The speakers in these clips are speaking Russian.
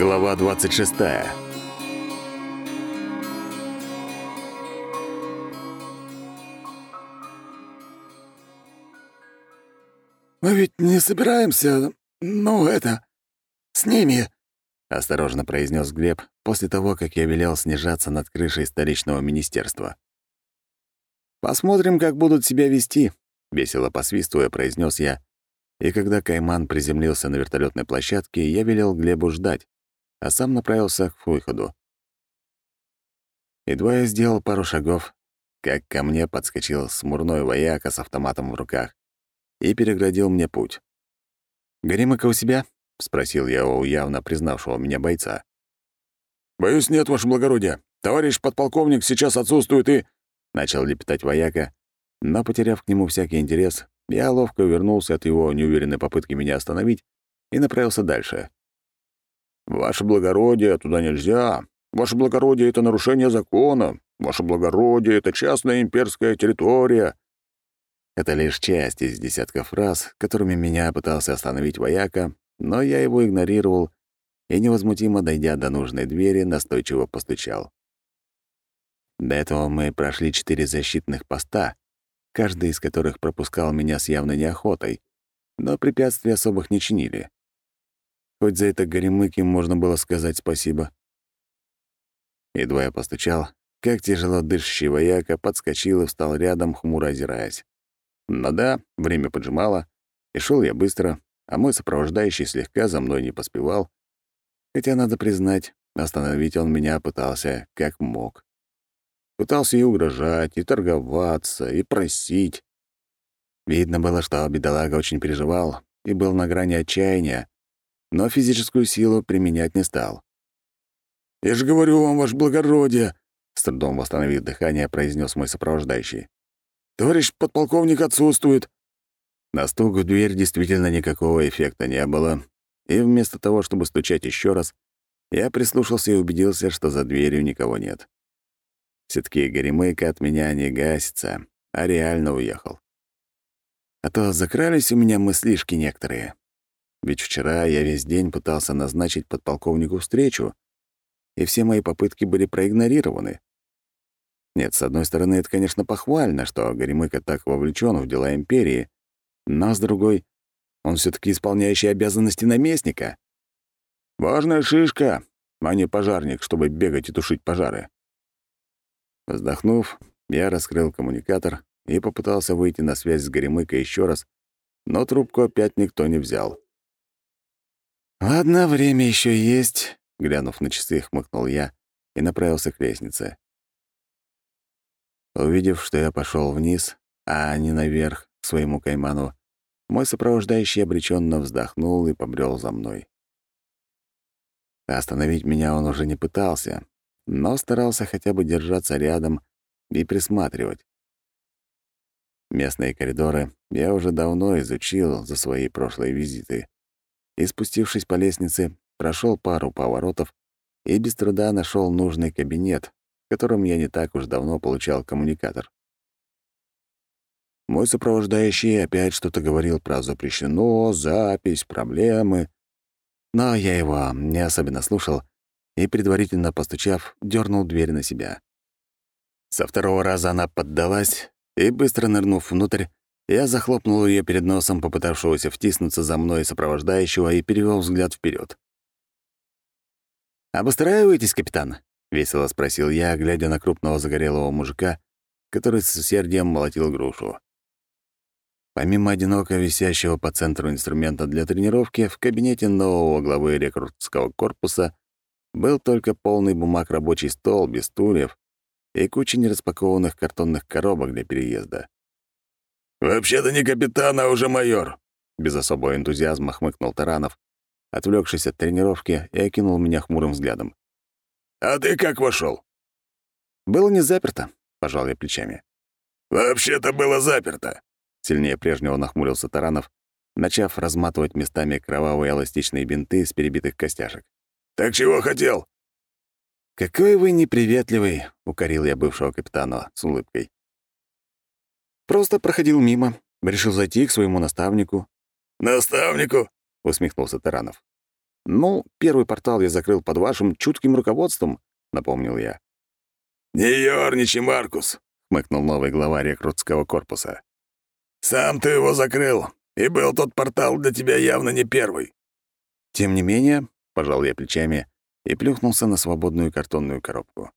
Глава 26. «Мы ведь не собираемся, ну, это, с ними», — осторожно произнес Глеб после того, как я велел снижаться над крышей столичного министерства. «Посмотрим, как будут себя вести», — весело посвистывая, произнес я. И когда Кайман приземлился на вертолетной площадке, я велел Глебу ждать, а сам направился к выходу. Едва я сделал пару шагов, как ко мне подскочил смурной вояка с автоматом в руках и переградил мне путь. «Горемыка у себя?» — спросил я у явно признавшего меня бойца. «Боюсь, нет, ваше благородие. Товарищ подполковник сейчас отсутствует и...» — начал лепетать вояка, но, потеряв к нему всякий интерес, я ловко вернулся от его неуверенной попытки меня остановить и направился дальше. «Ваше благородие, туда нельзя. Ваше благородие — это нарушение закона. Ваше благородие — это частная имперская территория. Это лишь часть из десятков фраз, которыми меня пытался остановить вояка, но я его игнорировал и, невозмутимо дойдя до нужной двери, настойчиво постучал. До этого мы прошли четыре защитных поста, каждый из которых пропускал меня с явной неохотой, но препятствий особых не чинили. Хоть за это горемыки можно было сказать спасибо. Едва я постучал, как тяжело дышащий вояка подскочил и встал рядом, хмуро озираясь. Но да, время поджимало, и шел я быстро, а мой сопровождающий слегка за мной не поспевал. Хотя, надо признать, остановить он меня пытался как мог. Пытался и угрожать, и торговаться, и просить. Видно было, что бедолага очень переживал и был на грани отчаяния, но физическую силу применять не стал. «Я же говорю вам, ваше благородие!» — с трудом восстановив дыхание, произнес мой сопровождающий. Товарищ подполковник отсутствует». На стук в дверь действительно никакого эффекта не было, и вместо того, чтобы стучать еще раз, я прислушался и убедился, что за дверью никого нет. все таки Горемыка от меня не гасится, а реально уехал. А то закрались у меня мыслишки некоторые. Ведь вчера я весь день пытался назначить подполковнику встречу, и все мои попытки были проигнорированы. Нет, с одной стороны, это, конечно, похвально, что Горемыка так вовлечен в дела империи, но с другой, он все таки исполняющий обязанности наместника. Важная шишка, а не пожарник, чтобы бегать и тушить пожары. Вздохнув, я раскрыл коммуникатор и попытался выйти на связь с Горемыкой еще раз, но трубку опять никто не взял. «Ладно, время еще есть», — глянув на часы, хмыкнул я и направился к лестнице. Увидев, что я пошел вниз, а не наверх к своему кайману, мой сопровождающий обреченно вздохнул и побрел за мной. Остановить меня он уже не пытался, но старался хотя бы держаться рядом и присматривать. Местные коридоры я уже давно изучил за свои прошлые визиты, и, спустившись по лестнице, прошел пару поворотов и без труда нашел нужный кабинет, которым я не так уж давно получал коммуникатор. Мой сопровождающий опять что-то говорил про запрещено, запись, проблемы. Но я его не особенно слушал и, предварительно постучав, дернул дверь на себя. Со второго раза она поддалась, и, быстро нырнув внутрь, я захлопнул ее перед носом попытавшегося втиснуться за мной сопровождающего и перевел взгляд вперед. «Обустраиваетесь, капитан?» — весело спросил я, глядя на крупного загорелого мужика, который с усердием молотил грушу. Помимо одиноко висящего по центру инструмента для тренировки, в кабинете нового главы рекрутского корпуса был только полный бумаг рабочий стол без стульев и куча нераспакованных картонных коробок для переезда. «Вообще-то не капитан, а уже майор», — без особого энтузиазма хмыкнул Таранов, отвлекшись от тренировки и окинул меня хмурым взглядом. «А ты как вошел? «Было не заперто», — пожал я плечами. «Вообще-то было заперто», — сильнее прежнего нахмурился Таранов, начав разматывать местами кровавые эластичные бинты с перебитых костяшек. «Так чего хотел?» «Какой вы неприветливый», — укорил я бывшего капитана с улыбкой. «Просто проходил мимо, решил зайти к своему наставнику». «Наставнику?» — усмехнулся Таранов. «Ну, первый портал я закрыл под вашим чутким руководством», — напомнил я. «Не ерничай, Маркус», — хмыкнул новый глава рекрутского корпуса. «Сам ты его закрыл, и был тот портал для тебя явно не первый». «Тем не менее», — пожал я плечами и плюхнулся на свободную картонную коробку.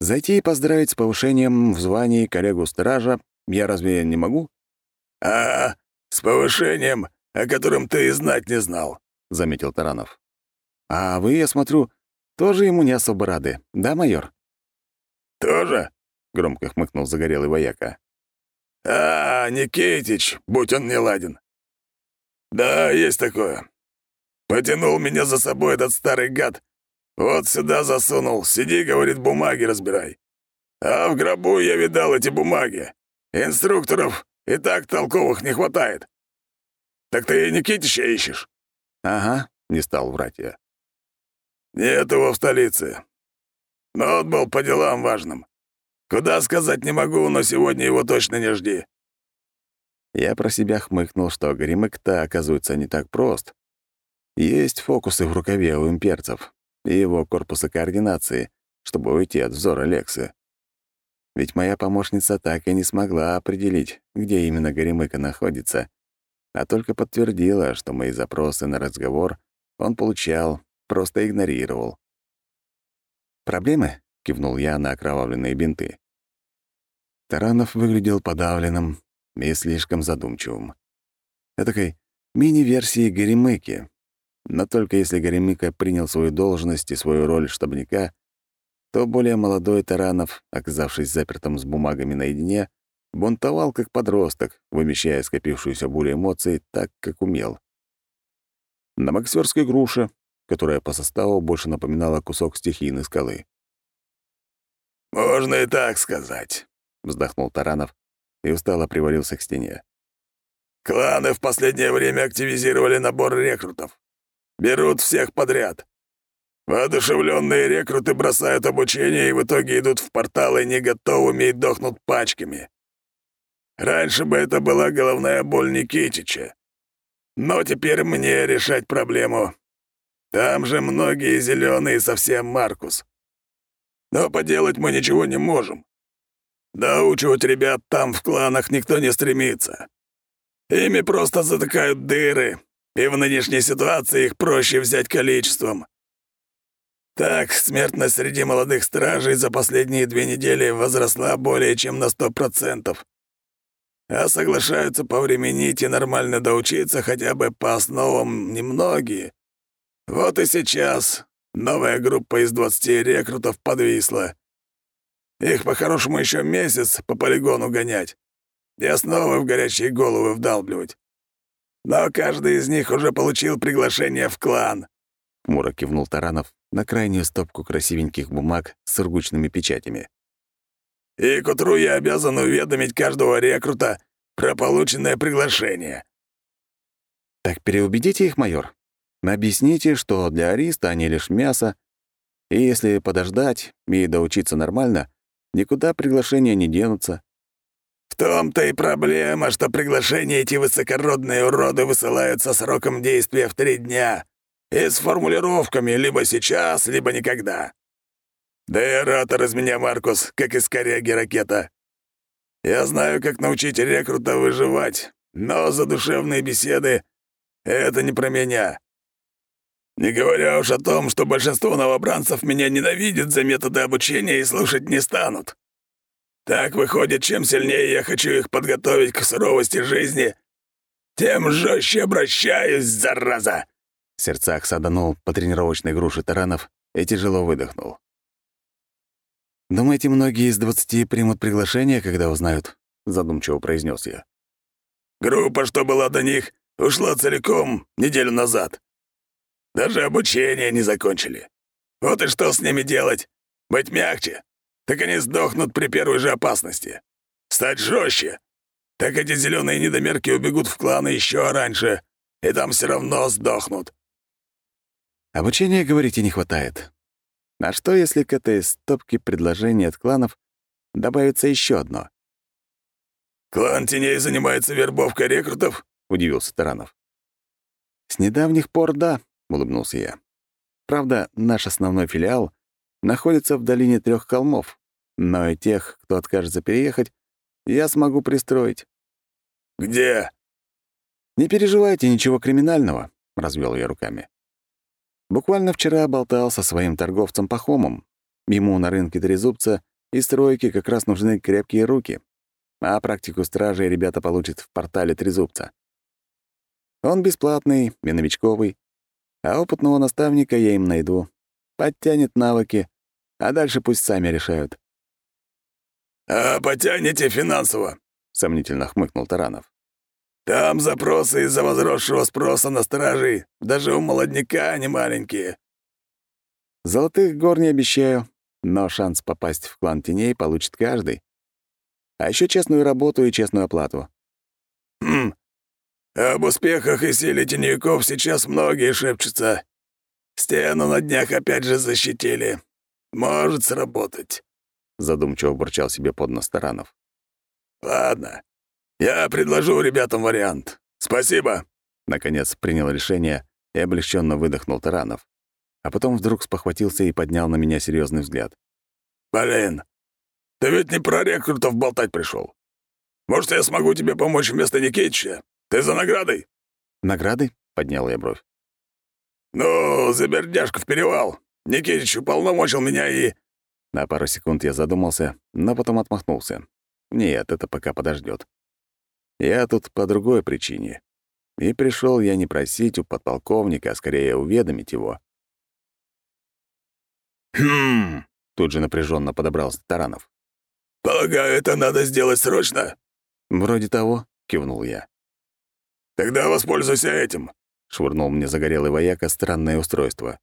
«Зайти и поздравить с повышением в звании коллегу-стража я разве не могу?» «А, с повышением, о котором ты и знать не знал», — заметил Таранов. «А вы, я смотрю, тоже ему не особо рады, да, майор?» «Тоже?» — громко хмыкнул загорелый вояка. «А, Никитич, будь он не ладен. Да, есть такое. Потянул меня за собой этот старый гад. Вот сюда засунул. Сиди, говорит, бумаги разбирай. А в гробу я видал эти бумаги. Инструкторов и так толковых не хватает. Так ты Никитича ищешь?» «Ага», — не стал врать я. «Нет его в столице. Но он был по делам важным. Куда сказать не могу, но сегодня его точно не жди». Я про себя хмыкнул, что Горемык-то, оказывается, не так прост. Есть фокусы в рукаве у имперцев и его корпуса координации, чтобы уйти от взора Лексы. Ведь моя помощница так и не смогла определить, где именно Горемыка находится, а только подтвердила, что мои запросы на разговор он получал, просто игнорировал. «Проблемы?» — кивнул я на окровавленные бинты. Таранов выглядел подавленным и слишком задумчивым. Этакой мини-версии Горемыки. Но только если Горемыка принял свою должность и свою роль штабника, то более молодой Таранов, оказавшись запертым с бумагами наедине, бунтовал как подросток, вымещая скопившуюся бурю эмоций так, как умел. На боксерской груше, которая по составу больше напоминала кусок стихийной скалы. «Можно и так сказать», — вздохнул Таранов и устало привалился к стене. «Кланы в последнее время активизировали набор рекрутов. Берут всех подряд. Воодушевленные рекруты бросают обучение и в итоге идут в порталы не готовыми и дохнут пачками. Раньше бы это была головная боль Никитича. Но теперь мне решать проблему. Там же многие зеленые совсем Маркус. Но поделать мы ничего не можем. Доучивать ребят там в кланах никто не стремится. Ими просто затыкают дыры, и в нынешней ситуации их проще взять количеством. Так, смертность среди молодых стражей за последние две недели возросла более чем на сто процентов а соглашаются повременить и нормально доучиться хотя бы по основам немногие. Вот и сейчас новая группа из двадцати рекрутов подвисла. Их по-хорошему еще месяц по полигону гонять и основы в горячие головы вдалбливать. Но каждый из них уже получил приглашение в клан. Мура кивнул Таранов на крайнюю стопку красивеньких бумаг с сургучными печатями. И к утру я обязан уведомить каждого рекрута про полученное приглашение». «Так переубедите их, майор. Объясните, что для Ариста они лишь мясо, и если подождать и доучиться нормально, никуда приглашения не денутся». «В том-то и проблема, что приглашения эти высокородные уроды высылают со сроком действия в три дня и с формулировками «либо сейчас, либо никогда». Да и оратор из меня, Маркус, как из коряги ракета. Я знаю, как научить рекрута выживать, но задушевные беседы — это не про меня. Не говоря уж о том, что большинство новобранцев меня ненавидят за методы обучения и слушать не станут. Так выходит, чем сильнее я хочу их подготовить к суровости жизни, тем жестче обращаюсь, зараза!» В сердцах саданул по тренировочной груши таранов и тяжело выдохнул. «Думаете, многие из двадцати примут приглашение, когда узнают?» — задумчиво произнес я. «Группа, что была до них, ушла целиком неделю назад. Даже обучение не закончили. Вот и что с ними делать? Быть мягче? Так они сдохнут при первой же опасности. Стать жестче? Так эти зеленые недомерки убегут в кланы еще раньше, и там все равно сдохнут». «Обучения, говорите, не хватает. А что, если к этой стопке предложений от кланов добавится еще одно? «Клан теней занимается вербовкой рекрутов?» — удивился Таранов. «С недавних пор, да», улыбнулся я. «Правда, наш основной филиал находится в долине трех холмов, но и тех, кто откажется переехать, я смогу пристроить». «Где?» «Не переживайте, ничего криминального», — развел я руками. Буквально вчера болтал со своим торговцем Пахомом. Ему на рынке Трезубца и стройки как раз нужны крепкие руки, а практику стражи ребята получат в портале Трезубца. Он бесплатный и новичковый, а опытного наставника я им найду. Подтянет навыки, а дальше пусть сами решают. «А потянете финансово?» — сомнительно хмыкнул Таранов. «Там запросы из-за возросшего спроса на стражей. Даже у молодняка они маленькие». Золотых гор не обещаю, но шанс попасть в клан теней получит каждый. А еще честную работу и честную оплату. «Хм, об успехах и силе теневиков сейчас многие шепчутся. Стену на днях опять же защитили. Может сработать», — задумчиво бурчал себе под нос Таранов. «Ладно, я предложу ребятам вариант. Спасибо», — наконец принял решение и облегченно выдохнул Таранов. А потом вдруг спохватился и поднял на меня серьезный взгляд. «Блин, ты ведь не про рекрутов болтать пришел. Может, я смогу тебе помочь вместо Никитича? Ты за наградой?» «Награды?» — поднял я бровь. «Ну, за бердяшку в перевал. Никитич уполномочил меня и...» На пару секунд я задумался, но потом отмахнулся. «Нет, это пока подождет. Я тут по другой причине. И пришел я не просить у подполковника, а скорее уведомить его». «Хм...» — тут же напряженно подобрался Таранов. «Полагаю, это надо сделать срочно?» «Вроде того», — кивнул я. «Тогда воспользуйся этим», — швырнул мне загорелый вояка странное устройство.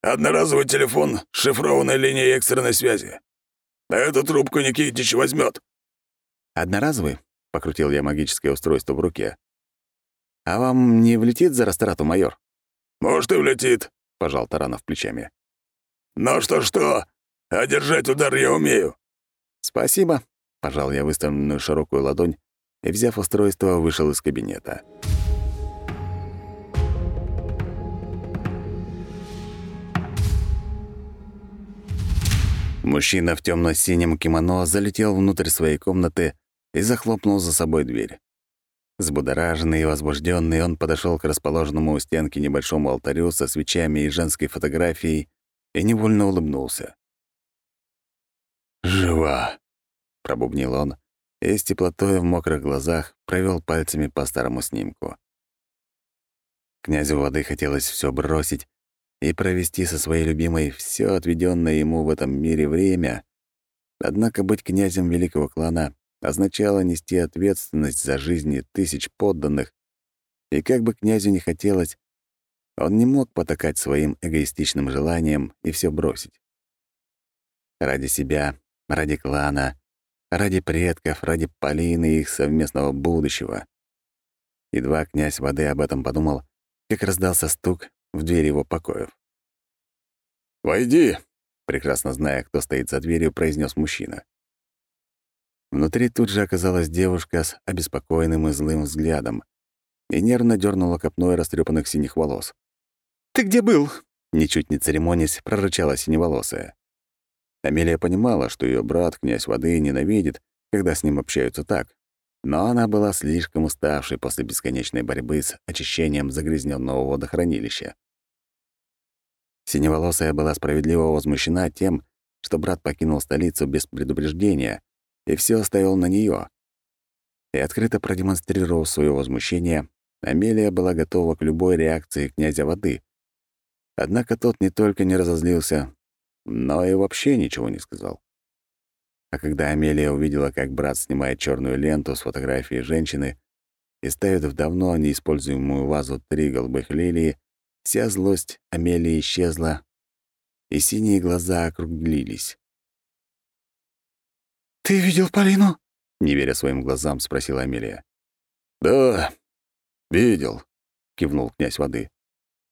«Одноразовый телефон с шифрованной линией экстренной связи. Эту трубку Никитич возьмет. «Одноразовый?» — покрутил я магическое устройство в руке. «А вам не влетит за растрату, майор?» «Может, и влетит», — пожал Таранов плечами. «Но что-что, а держать удар я умею». «Спасибо», — пожал я выставленную широкую ладонь и, взяв устройство, вышел из кабинета. Мужчина в темно синем кимоно залетел внутрь своей комнаты и захлопнул за собой дверь. Сбудораженный и возбужденный, он подошел к расположенному у стенки небольшому алтарю со свечами и женской фотографией и невольно улыбнулся. «Жива!» — пробубнил он, и с теплотой в мокрых глазах провел пальцами по старому снимку. Князю воды хотелось все бросить и провести со своей любимой все отведенное ему в этом мире время. Однако быть князем великого клана означало нести ответственность за жизни тысяч подданных, и как бы князю не хотелось, он не мог потакать своим эгоистичным желаниям и все бросить. Ради себя, ради клана, Ради предков, ради Полины и их совместного будущего. Едва князь воды об этом подумал, как раздался стук в дверь его покоев. «Войди!» — прекрасно зная, кто стоит за дверью, произнес мужчина. Внутри тут же оказалась девушка с обеспокоенным и злым взглядом и нервно дернула копной растрепанных синих волос. «Ты где был?» — ничуть не церемонясь, прорычала синеволосая. Амелия понимала, что ее брат, князь воды, ненавидит, когда с ним общаются так. Но она была слишком уставшей после бесконечной борьбы с очищением загрязненного водохранилища. Синеволосая была справедливо возмущена тем, что брат покинул столицу без предупреждения, и все оставил на нее. И открыто продемонстрировав свое возмущение, Амелия была готова к любой реакции князя воды. Однако тот не только не разозлился, но и вообще ничего не сказал. А когда Амелия увидела, как брат снимает черную ленту с фотографией женщины и ставит в давно неиспользуемую вазу три голубых лилии, вся злость Амелии исчезла, и синие глаза округлились. «Ты видел Полину?» — не веря своим глазам, спросила Амелия. «Да, видел», — кивнул князь воды.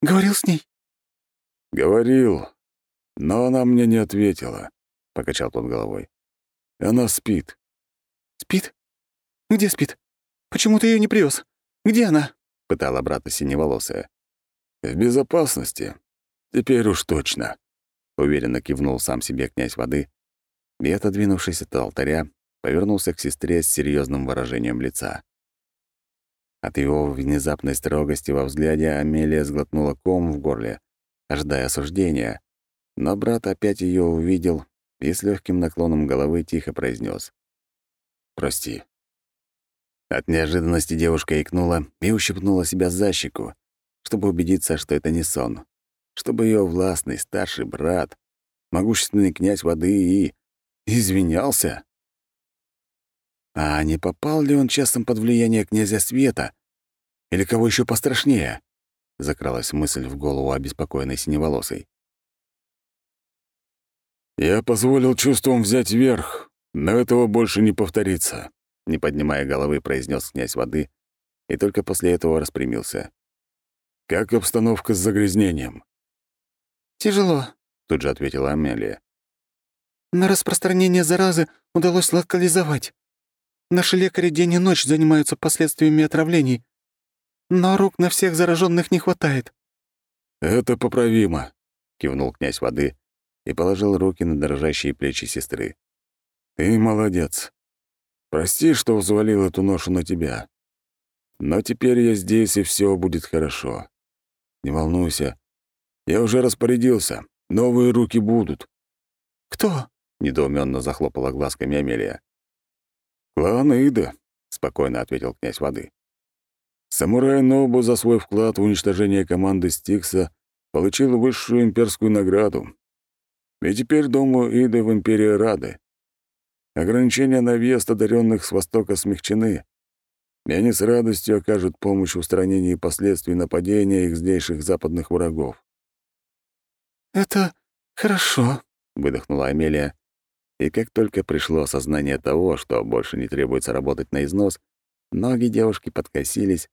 «Говорил с ней?» «Говорил, но она мне не ответила, — покачал тот головой. Она спит. Спит? Где спит? Почему ты ее не привез? Где она? — пытала брата синеволосая. «В безопасности. Теперь уж точно», — уверенно кивнул сам себе князь воды и, отодвинувшись от алтаря, повернулся к сестре с серьезным выражением лица. От его внезапной строгости во взгляде Амелия сглотнула ком в горле, ожидая осуждения, но брат опять ее увидел и с легким наклоном головы тихо произнес: «Прости». От неожиданности девушка икнула и ущипнула себя за щеку, чтобы убедиться, что это не сон, чтобы ее властный старший брат, могущественный князь воды и... извинялся. А не попал ли он часом под влияние князя Света? Или кого еще пострашнее? Закралась мысль в голову обеспокоенной синеволосой. «Я позволил чувствам взять верх, но этого больше не повторится», не поднимая головы, произнес князь воды и только после этого распрямился. «Как обстановка с загрязнением?» «Тяжело», — тут же ответила Амелия. «На распространение заразы удалось локализовать. Наши лекари день и ночь занимаются последствиями отравлений. Но рук на всех зараженных не хватает». «Это поправимо», — кивнул князь воды и положил руки на дрожащие плечи сестры. «Ты молодец. Прости, что взвалил эту ношу на тебя. Но теперь я здесь, и все будет хорошо. Не волнуйся. Я уже распорядился. Новые руки будут». «Кто?» — недоуменно захлопала глазками Амелия. «Клан Ида», — спокойно ответил князь воды. «Самурай Нобу за свой вклад в уничтожение команды Стикса получил высшую имперскую награду. И теперь, думаю, Иды в империи рады. Ограничения на въезд одаренных с Востока смягчены, и они с радостью окажут помощь в устранении последствий нападения их здешних западных врагов». «Это хорошо», — выдохнула Амелия, и как только пришло осознание того, что больше не требуется работать на износ, ноги девушки подкосились,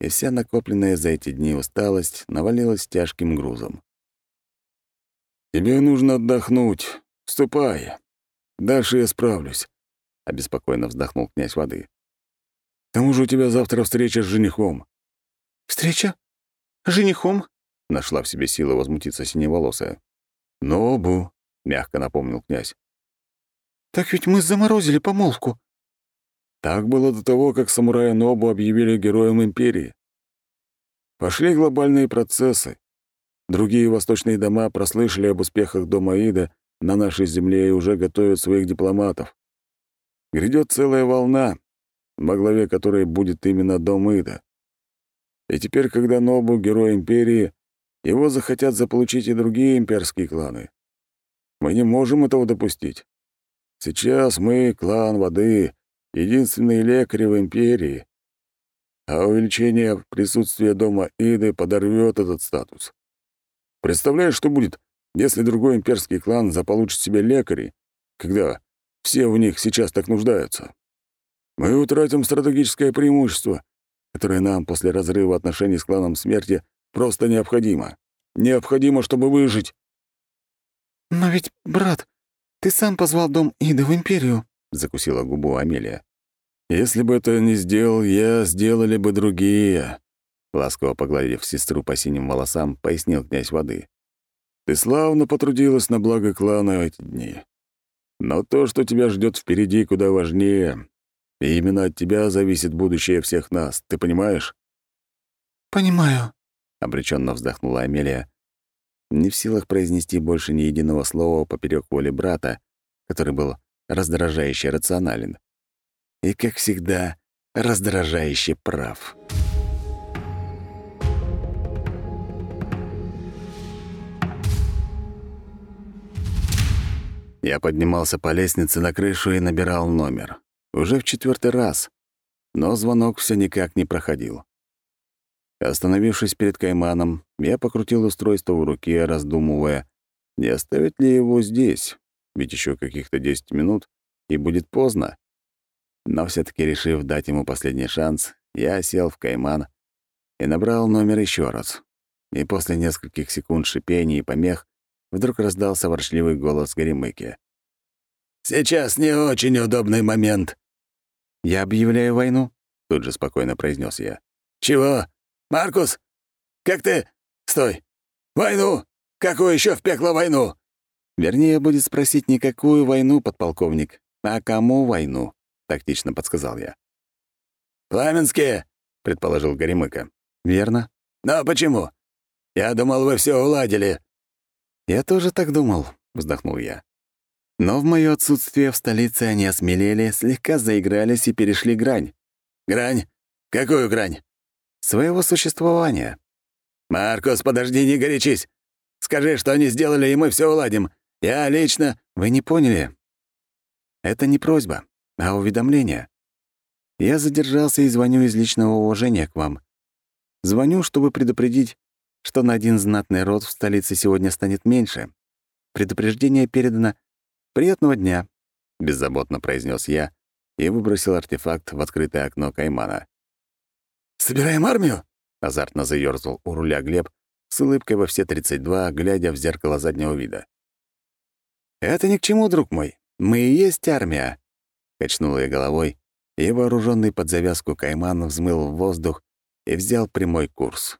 и вся накопленная за эти дни усталость навалилась тяжким грузом. «Тебе нужно отдохнуть. Ступай. Дальше я справлюсь», — обеспокоенно вздохнул князь воды. «К тому же у тебя завтра встреча с женихом». «Встреча? С женихом?» — нашла в себе силы возмутиться синеволосая. «Нобу», — мягко напомнил князь. «Так ведь мы заморозили помолвку». Так было до того, как самурая Нобу объявили героем империи. Пошли глобальные процессы. Другие восточные дома прослышали об успехах дома Ида на нашей земле и уже готовят своих дипломатов. Грядет целая волна, во главе которой будет именно дом Ида. И теперь, когда Нобу — герой империи, его захотят заполучить и другие имперские кланы. Мы не можем этого допустить. Сейчас мы, клан воды, единственные лекари в империи, а увеличение присутствия дома Иды подорвет этот статус. Представляешь, что будет, если другой имперский клан заполучит себе лекарей, когда все в них сейчас так нуждаются? Мы утратим стратегическое преимущество, которое нам после разрыва отношений с кланом смерти просто необходимо. Необходимо, чтобы выжить. «Но ведь, брат, ты сам позвал дом Иды в Империю», — закусила губу Амелия. «Если бы это не сделал я, сделали бы другие», — ласково погладив сестру по синим волосам, пояснил князь воды. «Ты славно потрудилась на благо клана эти дни. Но то, что тебя ждет впереди, куда важнее. И именно от тебя зависит будущее всех нас, ты понимаешь?» «Понимаю», — обреченно вздохнула Амелия, не в силах произнести больше ни единого слова поперек воли брата, который был раздражающе рационален. И, как всегда, раздражающе прав. Я поднимался по лестнице на крышу и набирал номер. Уже в четвертый раз. Но звонок все никак не проходил. Остановившись перед Кайманом, я покрутил устройство в руке, раздумывая, не оставить ли его здесь, ведь еще каких-то 10 минут, и будет поздно. Но все таки решив дать ему последний шанс, я сел в Кайман и набрал номер еще раз. И после нескольких секунд шипений и помех вдруг раздался ворчливый голос Горемыки. «Сейчас не очень удобный момент». «Я объявляю войну», — тут же спокойно произнес я. «Чего?» «Маркус, как ты Стой! Войну! Какую еще в пекло войну?» Вернее, будет спросить не какую войну, подполковник, а кому войну, — тактично подсказал я. «Пламенские!» — предположил Горемыка. «Верно». «Но почему? Я думал, вы все уладили». «Я тоже так думал», — вздохнул я. Но в моё отсутствие в столице они осмелели, слегка заигрались и перешли грань. «Грань? Какую грань?» «Своего существования». «Маркус, подожди, не горячись. Скажи, что они сделали, и мы все уладим. Я лично...» «Вы не поняли. Это не просьба, а уведомление. Я задержался и звоню из личного уважения к вам. Звоню, чтобы предупредить, что на один знатный род в столице сегодня станет меньше. Предупреждение передано. Приятного дня», — беззаботно произнес я и выбросил артефакт в открытое окно Каймана. «Собираем армию?» — азартно заёрзал у руля Глеб, с улыбкой во все 32, глядя в зеркало заднего вида. «Это ни к чему, друг мой. Мы и есть армия», — качнул я головой, и вооруженный под завязку кайман взмыл в воздух и взял прямой курс.